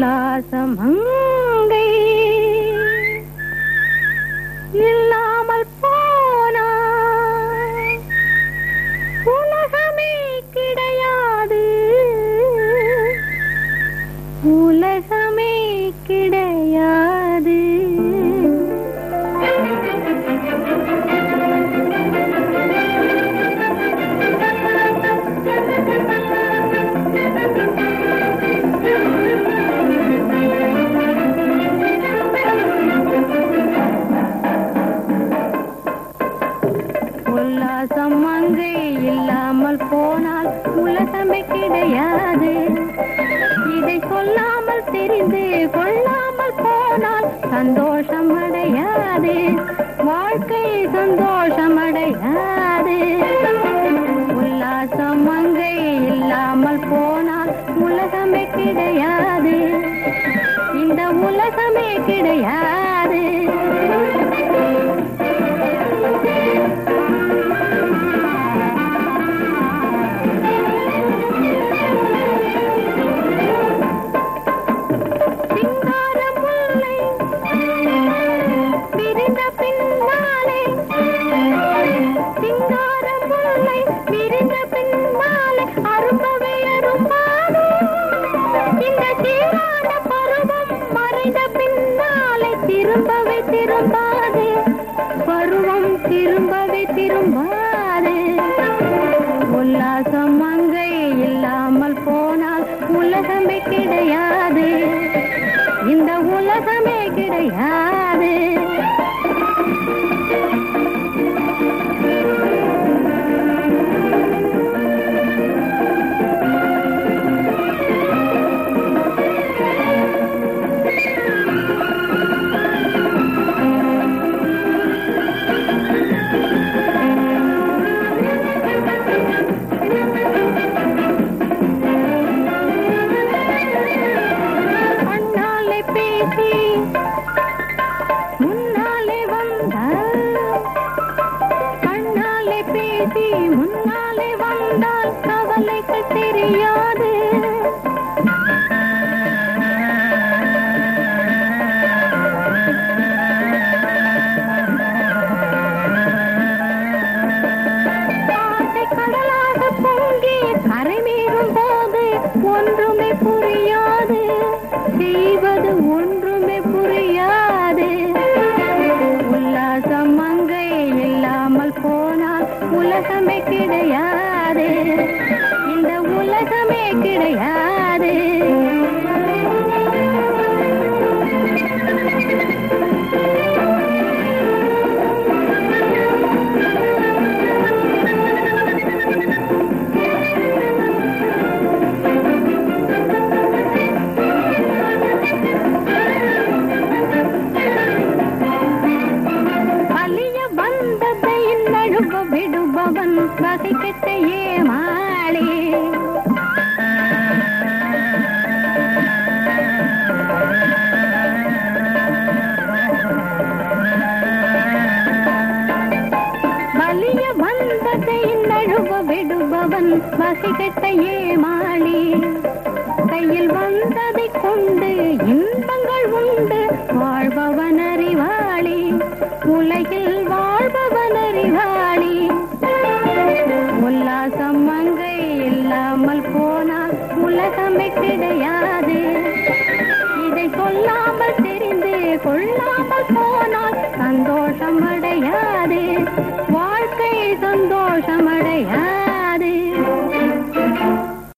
విలాసమంగ போனால் உலகமே கிடையாது இதை சொல்லாமல் தெரிந்து கொள்ளாமல் போனால் சந்தோஷம் அடையாது வாழ்க்கை சந்தோஷம் அடையாது உல்லாசம் அங்கே இல்லாமல் போனால் உலகமே கிடையாது இந்த உலகமே கிடையாது. திரும்பவே திரும்பாது பருவம் திரும்பவே திரும்பாது உல்லாசம் அங்கே இல்லாமல் போனால் உலகமே கிடையாது இந்த உலகமே கிடையாது. தெரியாது. ஒன்றுமே புரியாது. செய்வது ஒன்றுமே புரியாது. உல்லாசம் அங்கே இல்லாமல் போனால் உலகமே கிடையாது. இந்த உலகமே கிடையாது. விடுபவன் வகை கெட்ட ஏமாளி வலிய வந்ததை நழுவ விடுபவன் வகை கெட்ட ஏமாளி கையில் வந்ததை கொண்டு இன்பங்கள் உண்டு இல்லாமல் போனால் உலகமே கிடையாது இதை சொல்லாமல் தெரிந்து கொள்ளாமல் போனால் சந்தோஷம் அடையாது. வாழ்க்கை சந்தோஷம் அடையாது.